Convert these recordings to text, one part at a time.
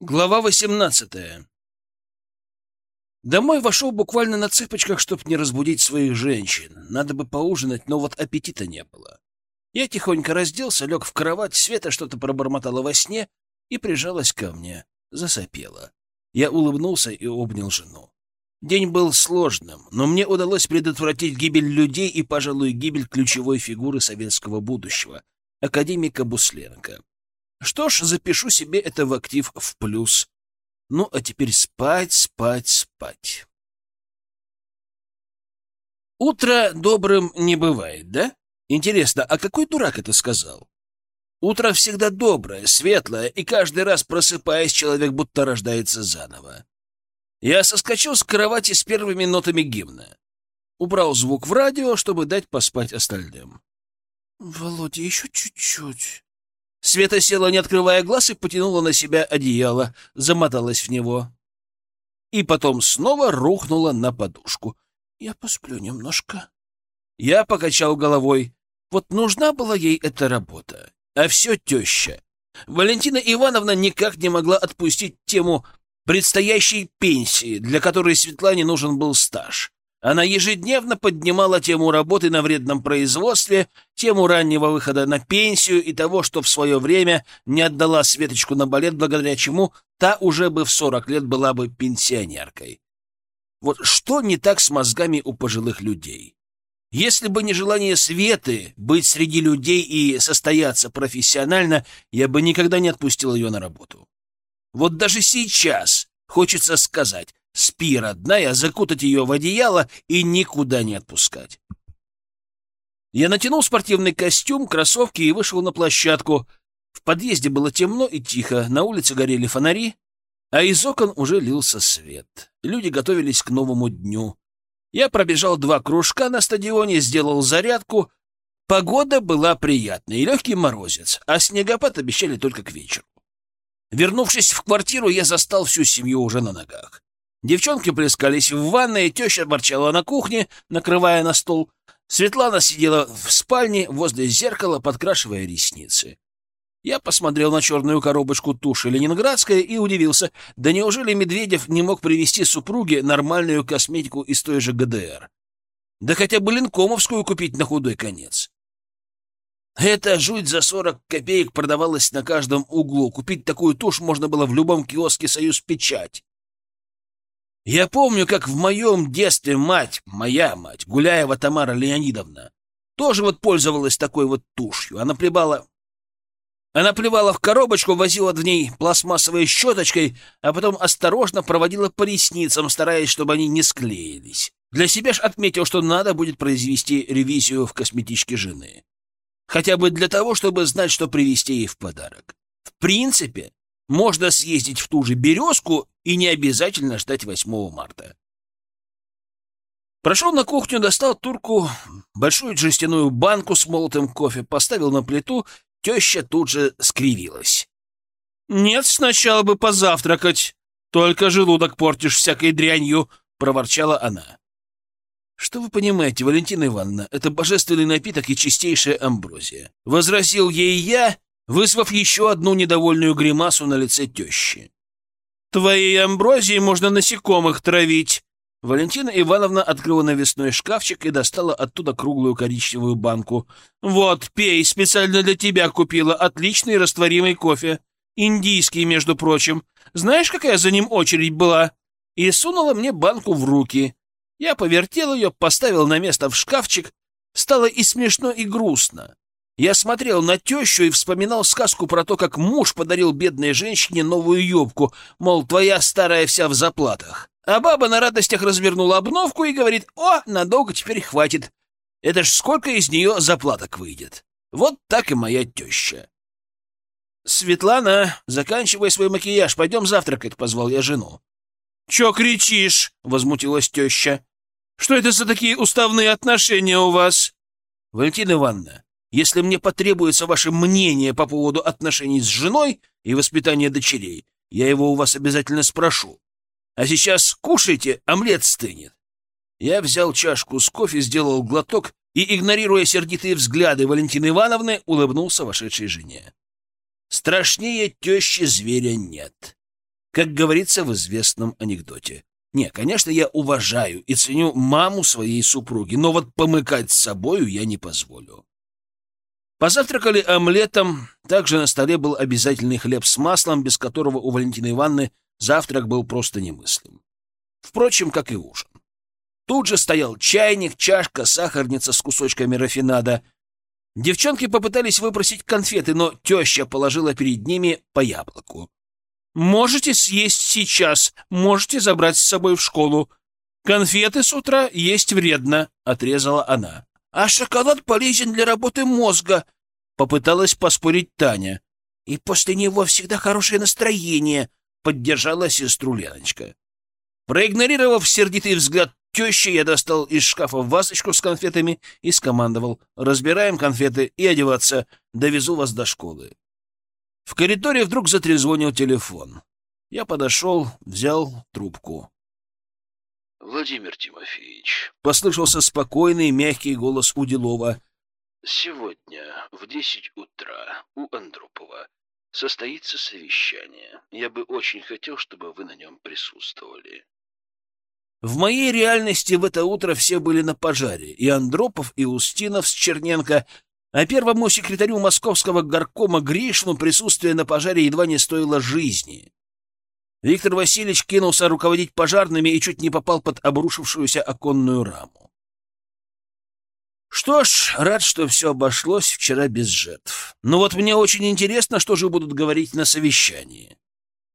Глава 18 Домой вошел буквально на цыпочках, чтоб не разбудить своих женщин. Надо бы поужинать, но вот аппетита не было. Я тихонько разделся, лег в кровать, Света что-то пробормотала во сне и прижалась ко мне, засопела. Я улыбнулся и обнял жену. День был сложным, но мне удалось предотвратить гибель людей и, пожалуй, гибель ключевой фигуры советского будущего — академика Бусленко. Что ж, запишу себе это в актив в плюс. Ну, а теперь спать, спать, спать. Утро добрым не бывает, да? Интересно, а какой дурак это сказал? Утро всегда доброе, светлое, и каждый раз, просыпаясь, человек будто рождается заново. Я соскочил с кровати с первыми нотами гимна. Убрал звук в радио, чтобы дать поспать остальным. — Володя, еще чуть-чуть. Света села, не открывая глаз, и потянула на себя одеяло, замоталась в него. И потом снова рухнула на подушку. «Я посплю немножко». Я покачал головой. Вот нужна была ей эта работа. А все теща. Валентина Ивановна никак не могла отпустить тему предстоящей пенсии, для которой Светлане нужен был стаж. Она ежедневно поднимала тему работы на вредном производстве, тему раннего выхода на пенсию и того, что в свое время не отдала Светочку на балет, благодаря чему та уже бы в сорок лет была бы пенсионеркой. Вот что не так с мозгами у пожилых людей? Если бы не желание Светы быть среди людей и состояться профессионально, я бы никогда не отпустил ее на работу. Вот даже сейчас хочется сказать, Спи, родная, закутать ее в одеяло и никуда не отпускать. Я натянул спортивный костюм, кроссовки и вышел на площадку. В подъезде было темно и тихо, на улице горели фонари, а из окон уже лился свет. Люди готовились к новому дню. Я пробежал два кружка на стадионе, сделал зарядку. Погода была приятная и легкий морозец, а снегопад обещали только к вечеру. Вернувшись в квартиру, я застал всю семью уже на ногах. Девчонки плескались в ванной, теща ворчала на кухне, накрывая на стол. Светлана сидела в спальне возле зеркала, подкрашивая ресницы. Я посмотрел на черную коробочку туши ленинградская и удивился, да неужели Медведев не мог привезти супруге нормальную косметику из той же ГДР? Да хотя бы линкомовскую купить на худой конец. Эта жуть за сорок копеек продавалась на каждом углу. Купить такую тушь можно было в любом киоске «Союз Печать». Я помню, как в моем детстве мать, моя мать, Гуляева Тамара Леонидовна, тоже вот пользовалась такой вот тушью. Она плевала... Она плевала в коробочку, возила в ней пластмассовой щеточкой, а потом осторожно проводила по ресницам, стараясь, чтобы они не склеились. Для себя ж отметил, что надо будет произвести ревизию в косметичке жены. Хотя бы для того, чтобы знать, что привезти ей в подарок. В принципе, можно съездить в ту же «Березку» и не обязательно ждать 8 марта. Прошел на кухню, достал турку, большую жестяную банку с молотым кофе, поставил на плиту, теща тут же скривилась. «Нет, сначала бы позавтракать. Только желудок портишь всякой дрянью», — проворчала она. «Что вы понимаете, Валентина Ивановна, это божественный напиток и чистейшая амброзия». Возразил ей я вызвав еще одну недовольную гримасу на лице тещи. «Твоей амброзией можно насекомых травить!» Валентина Ивановна открыла навесной шкафчик и достала оттуда круглую коричневую банку. «Вот, пей, специально для тебя купила отличный растворимый кофе. Индийский, между прочим. Знаешь, какая за ним очередь была?» И сунула мне банку в руки. Я повертел ее, поставил на место в шкафчик. Стало и смешно, и грустно. Я смотрел на тещу и вспоминал сказку про то, как муж подарил бедной женщине новую юбку, мол, твоя старая вся в заплатах. А баба на радостях развернула обновку и говорит, о, надолго теперь хватит. Это ж сколько из нее заплаток выйдет. Вот так и моя теща. «Светлана, заканчивай свой макияж, пойдем завтракать», — позвал я жену. «Че кричишь?» — возмутилась теща. «Что это за такие уставные отношения у вас?» «Валентина Ивановна, если мне потребуется ваше мнение по поводу отношений с женой и воспитания дочерей, я его у вас обязательно спрошу. А сейчас кушайте, омлет стынет. Я взял чашку с кофе, сделал глоток и, игнорируя сердитые взгляды Валентины Ивановны, улыбнулся вошедшей жене. Страшнее тещи зверя нет. как говорится в известном анекдоте. Не, конечно, я уважаю и ценю маму своей супруги, но вот помыкать с собою я не позволю. Позавтракали омлетом, также на столе был обязательный хлеб с маслом, без которого у Валентины Ивановны завтрак был просто немыслим. Впрочем, как и ужин. Тут же стоял чайник, чашка, сахарница с кусочками рафинада. Девчонки попытались выпросить конфеты, но теща положила перед ними по яблоку. «Можете съесть сейчас, можете забрать с собой в школу. Конфеты с утра есть вредно», — отрезала она. «А шоколад полезен для работы мозга», — попыталась поспорить Таня. «И после него всегда хорошее настроение», — поддержала сестру Леночка. Проигнорировав сердитый взгляд тещи, я достал из шкафа вазочку с конфетами и скомандовал. «Разбираем конфеты и одеваться. Довезу вас до школы». В коридоре вдруг затрезвонил телефон. Я подошел, взял трубку. «Владимир Тимофеевич», — послышался спокойный, мягкий голос Уделова. «Сегодня в десять утра у Андропова состоится совещание. Я бы очень хотел, чтобы вы на нем присутствовали». В моей реальности в это утро все были на пожаре. И Андропов, и Устинов с Черненко. А первому секретарю московского горкома Гришину присутствие на пожаре едва не стоило жизни. Виктор Васильевич кинулся руководить пожарными и чуть не попал под обрушившуюся оконную раму. Что ж, рад, что все обошлось вчера без жертв. Но вот мне очень интересно, что же будут говорить на совещании.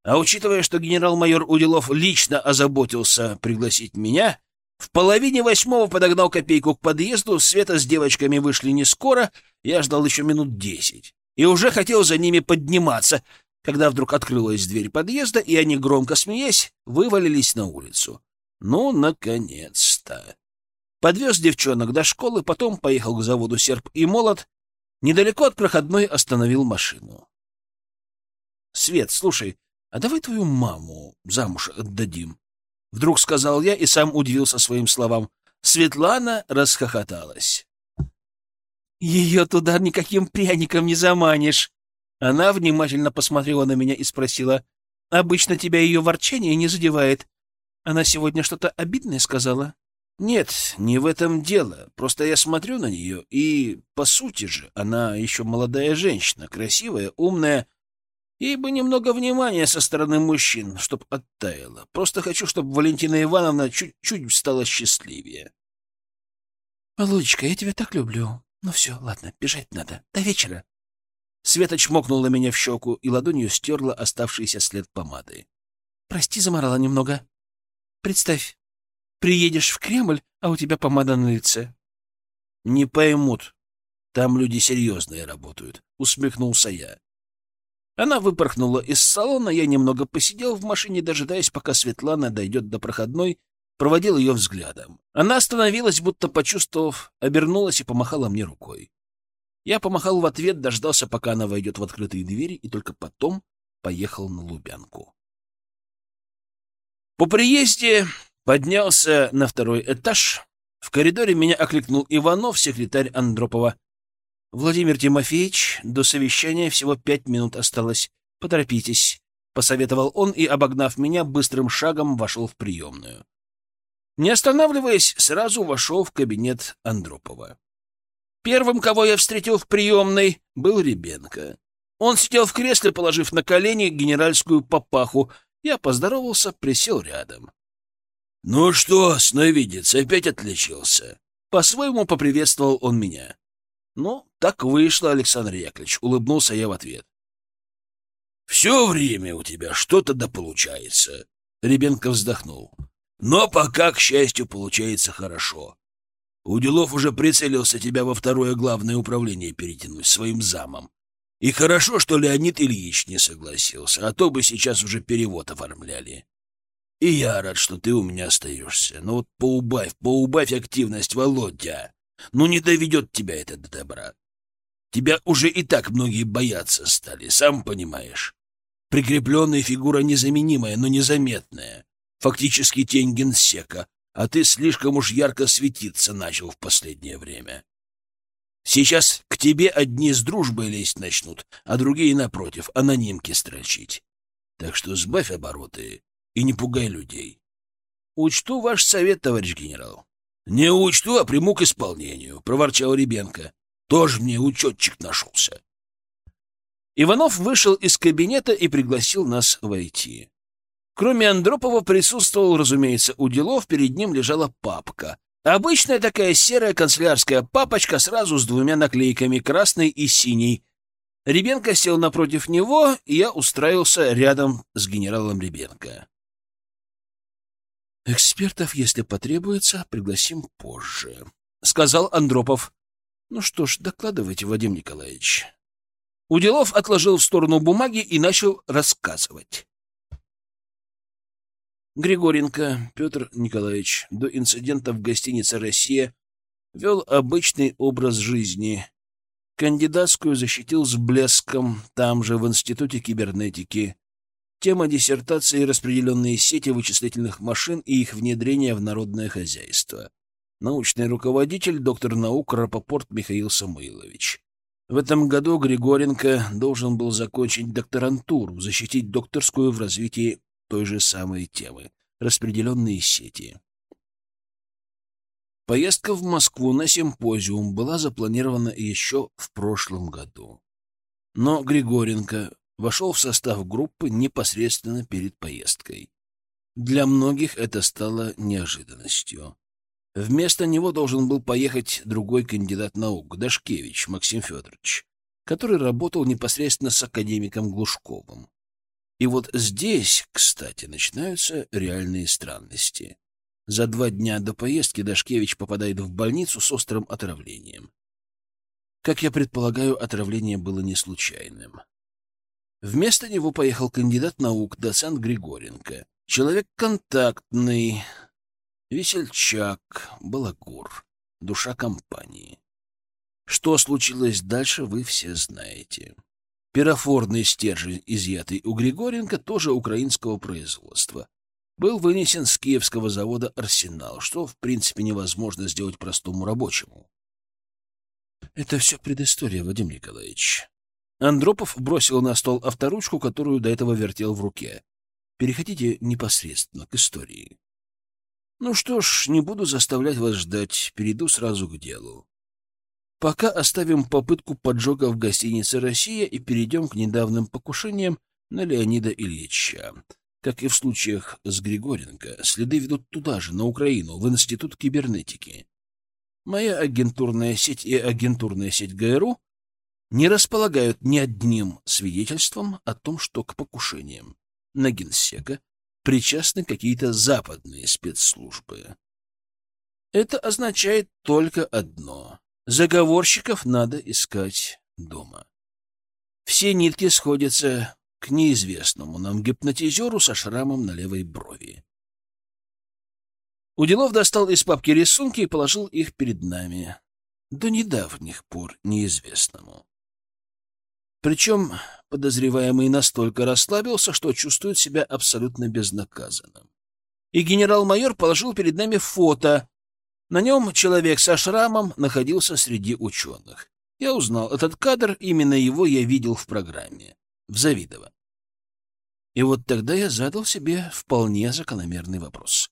А учитывая, что генерал-майор Уделов лично озаботился пригласить меня, в половине восьмого подогнал копейку к подъезду, Света с девочками вышли не скоро, я ждал еще минут десять. И уже хотел за ними подниматься, когда вдруг открылась дверь подъезда, и они, громко смеясь, вывалились на улицу. Ну, наконец-то! Подвез девчонок до школы, потом поехал к заводу «Серп и молот», недалеко от проходной остановил машину. — Свет, слушай, «А давай твою маму замуж отдадим», — вдруг сказал я и сам удивился своим словам. Светлана расхохоталась. «Ее туда никаким пряником не заманишь!» Она внимательно посмотрела на меня и спросила. «Обычно тебя ее ворчание не задевает. Она сегодня что-то обидное сказала?» «Нет, не в этом дело. Просто я смотрю на нее, и, по сути же, она еще молодая женщина, красивая, умная, Ей бы немного внимания со стороны мужчин, чтоб оттаяло. Просто хочу, чтобы Валентина Ивановна чуть-чуть стала счастливее. — Володечка, я тебя так люблю. Ну все, ладно, бежать надо. До вечера. Света чмокнула меня в щеку и ладонью стерла оставшийся след помады. — Прости, заморала немного. Представь, приедешь в Кремль, а у тебя помада на лице. — Не поймут. Там люди серьезные работают, — усмехнулся я. Она выпорхнула из салона, я немного посидел в машине, дожидаясь, пока Светлана дойдет до проходной, проводил ее взглядом. Она остановилась, будто почувствовав, обернулась и помахала мне рукой. Я помахал в ответ, дождался, пока она войдет в открытые двери, и только потом поехал на Лубянку. По приезде поднялся на второй этаж. В коридоре меня окликнул Иванов, секретарь Андропова. «Владимир Тимофеевич, до совещания всего пять минут осталось. Поторопитесь», — посоветовал он и, обогнав меня, быстрым шагом вошел в приемную. Не останавливаясь, сразу вошел в кабинет Андропова. Первым, кого я встретил в приемной, был Ребенко. Он сидел в кресле, положив на колени генеральскую папаху. Я поздоровался, присел рядом. — Ну что, сновидец, опять отличился? По-своему поприветствовал он меня. Ну, так вышло, Александр Яковлевич, улыбнулся я в ответ. Все время у тебя что-то да получается, Ребенко вздохнул. Но пока, к счастью, получается хорошо. Уделов уже прицелился тебя во второе главное управление перетянуть своим замом. И хорошо, что Леонид Ильич не согласился, а то бы сейчас уже перевод оформляли. И я рад, что ты у меня остаешься. Но вот поубавь, поубавь активность, Володя. Ну не доведет тебя это до добра. Тебя уже и так многие бояться стали, сам понимаешь. Прикрепленная фигура незаменимая, но незаметная. Фактически тень генсека, а ты слишком уж ярко светиться начал в последнее время. Сейчас к тебе одни с дружбой лезть начнут, а другие, напротив, анонимки строчить. Так что сбавь обороты и не пугай людей. Учту ваш совет, товарищ генерал. Не учту, а приму к исполнению, проворчал Ребенко. Тоже мне учетчик нашелся. Иванов вышел из кабинета и пригласил нас войти. Кроме Андропова присутствовал, разумеется, Уделов, перед ним лежала папка. Обычная такая серая канцелярская папочка сразу с двумя наклейками, красной и синей. Ребенко сел напротив него, и я устраивался рядом с генералом Ребенко. «Экспертов, если потребуется, пригласим позже», — сказал Андропов. «Ну что ж, докладывайте, Вадим Николаевич». Уделов отложил в сторону бумаги и начал рассказывать. Григоренко Петр Николаевич до инцидента в гостинице «Россия» вел обычный образ жизни. Кандидатскую защитил с блеском там же, в Институте кибернетики. Тема диссертации — распределенные сети вычислительных машин и их внедрение в народное хозяйство. Научный руководитель, доктор наук Рапопорт Михаил Самойлович. В этом году Григоренко должен был закончить докторантуру, защитить докторскую в развитии той же самой темы — распределенные сети. Поездка в Москву на симпозиум была запланирована еще в прошлом году. Но Григоренко вошел в состав группы непосредственно перед поездкой. Для многих это стало неожиданностью. Вместо него должен был поехать другой кандидат наук, Дашкевич Максим Федорович, который работал непосредственно с академиком Глушковым. И вот здесь, кстати, начинаются реальные странности. За два дня до поездки Дашкевич попадает в больницу с острым отравлением. Как я предполагаю, отравление было не случайным. Вместо него поехал кандидат наук, доцент Григоренко. Человек контактный, весельчак, балагур, душа компании. Что случилось дальше, вы все знаете. Пирофорный стержень, изъятый у Григоренко, тоже украинского производства. Был вынесен с киевского завода «Арсенал», что, в принципе, невозможно сделать простому рабочему. Это все предыстория, Вадим Николаевич. Андропов бросил на стол авторучку, которую до этого вертел в руке. Переходите непосредственно к истории. Ну что ж, не буду заставлять вас ждать, перейду сразу к делу. Пока оставим попытку поджога в гостинице «Россия» и перейдем к недавним покушениям на Леонида Ильича. Как и в случаях с Григоренко, следы ведут туда же, на Украину, в Институт кибернетики. Моя агентурная сеть и агентурная сеть ГРУ не располагают ни одним свидетельством о том, что к покушениям на генсека причастны какие-то западные спецслужбы. Это означает только одно — заговорщиков надо искать дома. Все нитки сходятся к неизвестному нам гипнотизеру со шрамом на левой брови. Уделов достал из папки рисунки и положил их перед нами. До недавних пор неизвестному. Причем подозреваемый настолько расслабился, что чувствует себя абсолютно безнаказанным. И генерал-майор положил перед нами фото. На нем человек со шрамом находился среди ученых. Я узнал этот кадр, именно его я видел в программе, в Завидово. И вот тогда я задал себе вполне закономерный вопрос.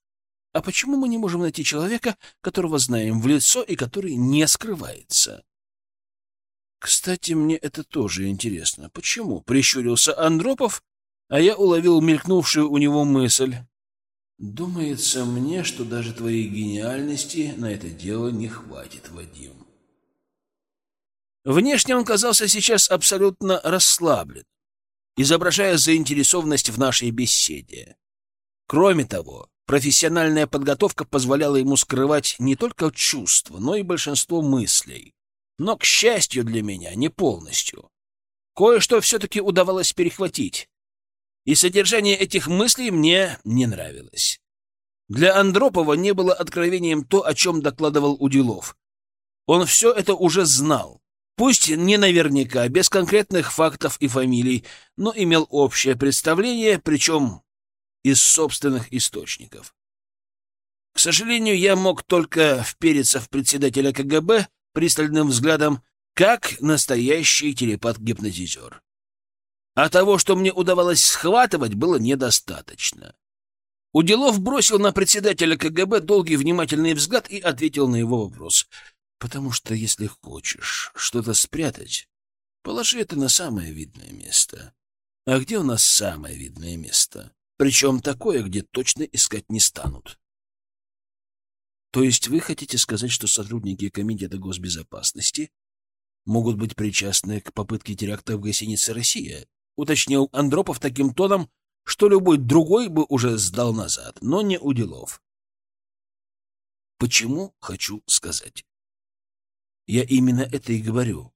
А почему мы не можем найти человека, которого знаем в лицо и который не скрывается? Кстати, мне это тоже интересно. Почему? Прищурился Андропов, а я уловил мелькнувшую у него мысль. Думается мне, что даже твоей гениальности на это дело не хватит, Вадим. Внешне он казался сейчас абсолютно расслаблен, изображая заинтересованность в нашей беседе. Кроме того, профессиональная подготовка позволяла ему скрывать не только чувства, но и большинство мыслей но, к счастью для меня, не полностью. Кое-что все-таки удавалось перехватить, и содержание этих мыслей мне не нравилось. Для Андропова не было откровением то, о чем докладывал Уделов. Он все это уже знал, пусть не наверняка, без конкретных фактов и фамилий, но имел общее представление, причем из собственных источников. К сожалению, я мог только впериться в председателя КГБ, пристальным взглядом, как настоящий телепат-гипнотизер. А того, что мне удавалось схватывать, было недостаточно. Уделов бросил на председателя КГБ долгий внимательный взгляд и ответил на его вопрос. «Потому что если хочешь что-то спрятать, положи это на самое видное место. А где у нас самое видное место? Причем такое, где точно искать не станут». То есть вы хотите сказать, что сотрудники Комитета госбезопасности могут быть причастны к попытке теракта в гостинице «Россия», уточнил Андропов таким тоном, что любой другой бы уже сдал назад, но не у делов. Почему хочу сказать? Я именно это и говорю.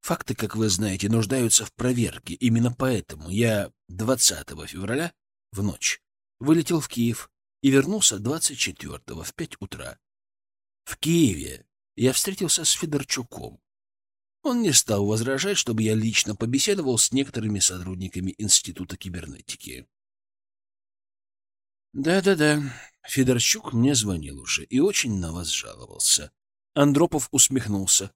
Факты, как вы знаете, нуждаются в проверке. Именно поэтому я 20 февраля в ночь вылетел в Киев и вернулся 24-го в 5 утра. В Киеве я встретился с Федорчуком. Он не стал возражать, чтобы я лично побеседовал с некоторыми сотрудниками Института кибернетики. «Да-да-да, Федорчук мне звонил уже и очень на вас жаловался». Андропов усмехнулся.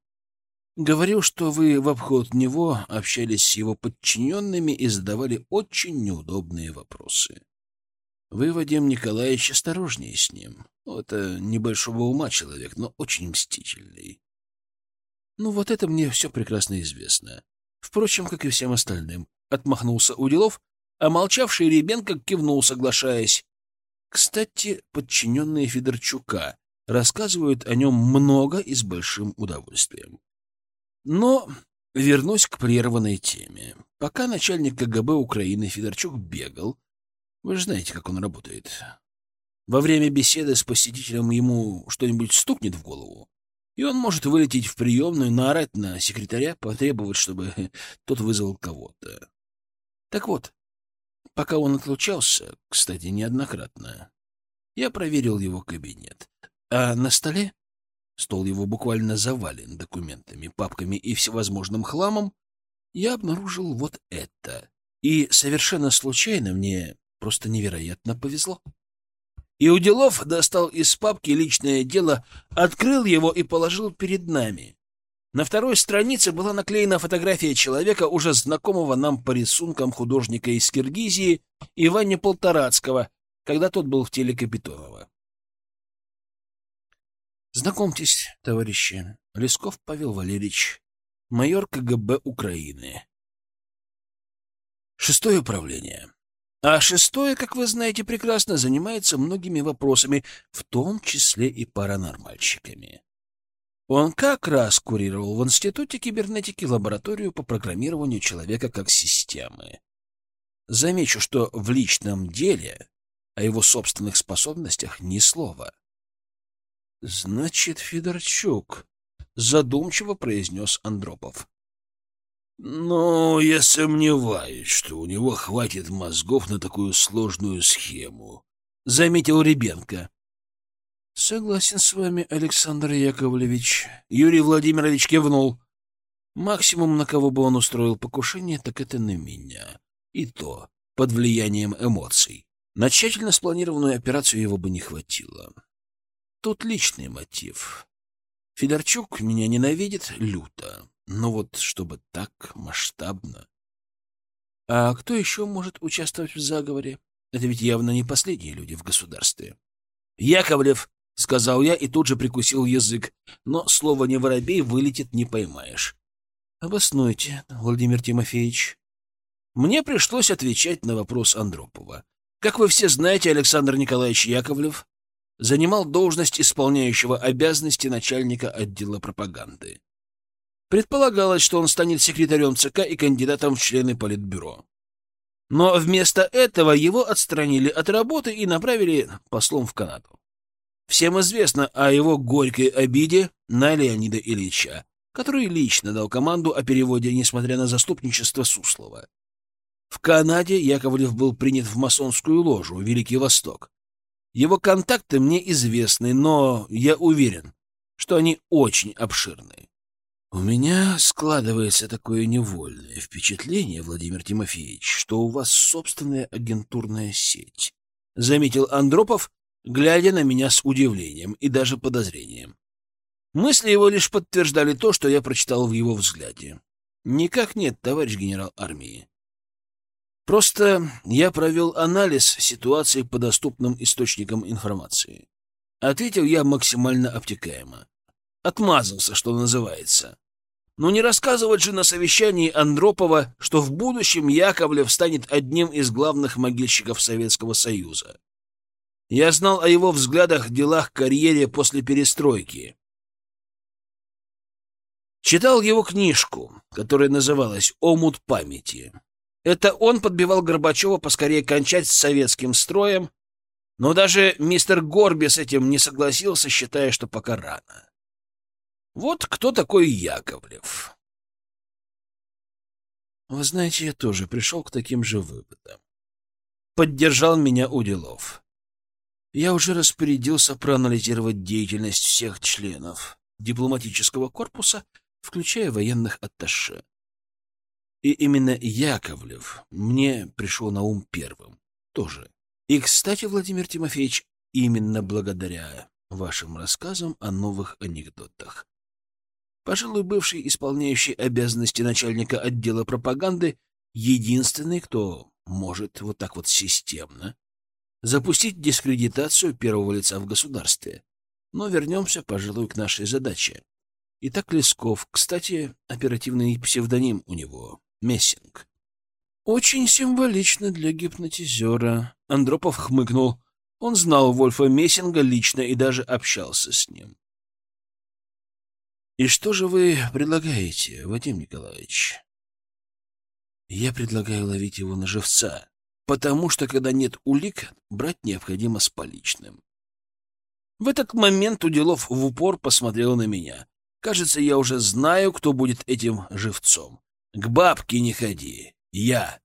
«Говорил, что вы в обход него общались с его подчиненными и задавали очень неудобные вопросы. Вы, Вадим Николаевич, осторожнее с ним. Это небольшого ума человек, но очень мстительный. Ну, вот это мне все прекрасно известно. Впрочем, как и всем остальным. Отмахнулся Уделов, а молчавший Ребенко кивнул, соглашаясь. Кстати, подчиненные Федорчука рассказывают о нем много и с большим удовольствием. Но вернусь к прерванной теме. Пока начальник КГБ Украины Федорчук бегал, вы же знаете, как он работает. Во время беседы с посетителем ему что-нибудь стукнет в голову, и он может вылететь в приемную, наорать на секретаря, потребовать, чтобы тот вызвал кого-то. Так вот, пока он отлучался, кстати, неоднократно, я проверил его кабинет. А на столе, стол его буквально завален документами, папками и всевозможным хламом, я обнаружил вот это. И совершенно случайно мне просто невероятно повезло. И Уделов достал из папки личное дело, открыл его и положил перед нами. На второй странице была наклеена фотография человека, уже знакомого нам по рисункам художника из Киргизии Ивана Полторацкого, когда тот был в теле Капитонова. Знакомьтесь, товарищи, Лесков Павел Валерьевич, майор КГБ Украины. Шестое управление. А шестое, как вы знаете прекрасно, занимается многими вопросами, в том числе и паранормальщиками. Он как раз курировал в Институте кибернетики лабораторию по программированию человека как системы. Замечу, что в личном деле о его собственных способностях ни слова. «Значит, Федорчук», — задумчиво произнес Андропов. Но я сомневаюсь, что у него хватит мозгов на такую сложную схему, — заметил Ребенко. — Согласен с вами, Александр Яковлевич. Юрий Владимирович кивнул. Максимум, на кого бы он устроил покушение, так это на меня. И то под влиянием эмоций. На тщательно спланированную операцию его бы не хватило. Тут личный мотив. Федорчук меня ненавидит люто. Но вот чтобы так масштабно... А кто еще может участвовать в заговоре? Это ведь явно не последние люди в государстве. «Яковлев!» — сказал я и тут же прикусил язык. Но слово «не воробей» вылетит не поймаешь. «Обоснуйте, Владимир Тимофеевич». Мне пришлось отвечать на вопрос Андропова. Как вы все знаете, Александр Николаевич Яковлев занимал должность исполняющего обязанности начальника отдела пропаганды. Предполагалось, что он станет секретарем ЦК и кандидатом в члены Политбюро. Но вместо этого его отстранили от работы и направили послом в Канаду. Всем известно о его горькой обиде на Леонида Ильича, который лично дал команду о переводе, несмотря на заступничество Суслова. В Канаде Яковлев был принят в масонскую ложу «Великий Восток». Его контакты мне известны, но я уверен, что они очень обширные. У меня складывается такое невольное впечатление, Владимир Тимофеевич, что у вас собственная агентурная сеть, — заметил Андропов, глядя на меня с удивлением и даже подозрением. Мысли его лишь подтверждали то, что я прочитал в его взгляде. Никак нет, товарищ генерал армии. Просто я провел анализ ситуации по доступным источникам информации. Ответил я максимально обтекаемо. Отмазался, что называется. Но не рассказывать же на совещании Андропова, что в будущем Яковлев станет одним из главных могильщиков Советского Союза. Я знал о его взглядах, делах, карьере после перестройки. Читал его книжку, которая называлась «Омут памяти». Это он подбивал Горбачева поскорее кончать с советским строем, но даже мистер Горби с этим не согласился, считая, что пока рано. Вот кто такой Яковлев. Вы знаете, я тоже пришел к таким же выводам. Поддержал меня Уделов. Я уже распорядился проанализировать деятельность всех членов дипломатического корпуса, включая военных атташе. И именно Яковлев мне пришел на ум первым. Тоже. И, кстати, Владимир Тимофеевич, именно благодаря вашим рассказам о новых анекдотах. Пожалуй, бывший исполняющий обязанности начальника отдела пропаганды единственный, кто может вот так вот системно запустить дискредитацию первого лица в государстве. Но вернемся, пожалуй, к нашей задаче. Итак, Лесков, кстати, оперативный псевдоним у него Мессинг. Очень символично для гипнотизера. Андропов хмыкнул. Он знал Вольфа Мессинга лично и даже общался с ним. «И что же вы предлагаете, Вадим Николаевич?» «Я предлагаю ловить его на живца, потому что, когда нет улик, брать необходимо с поличным». В этот момент Уделов в упор посмотрел на меня. Кажется, я уже знаю, кто будет этим живцом. К бабке не ходи. Я.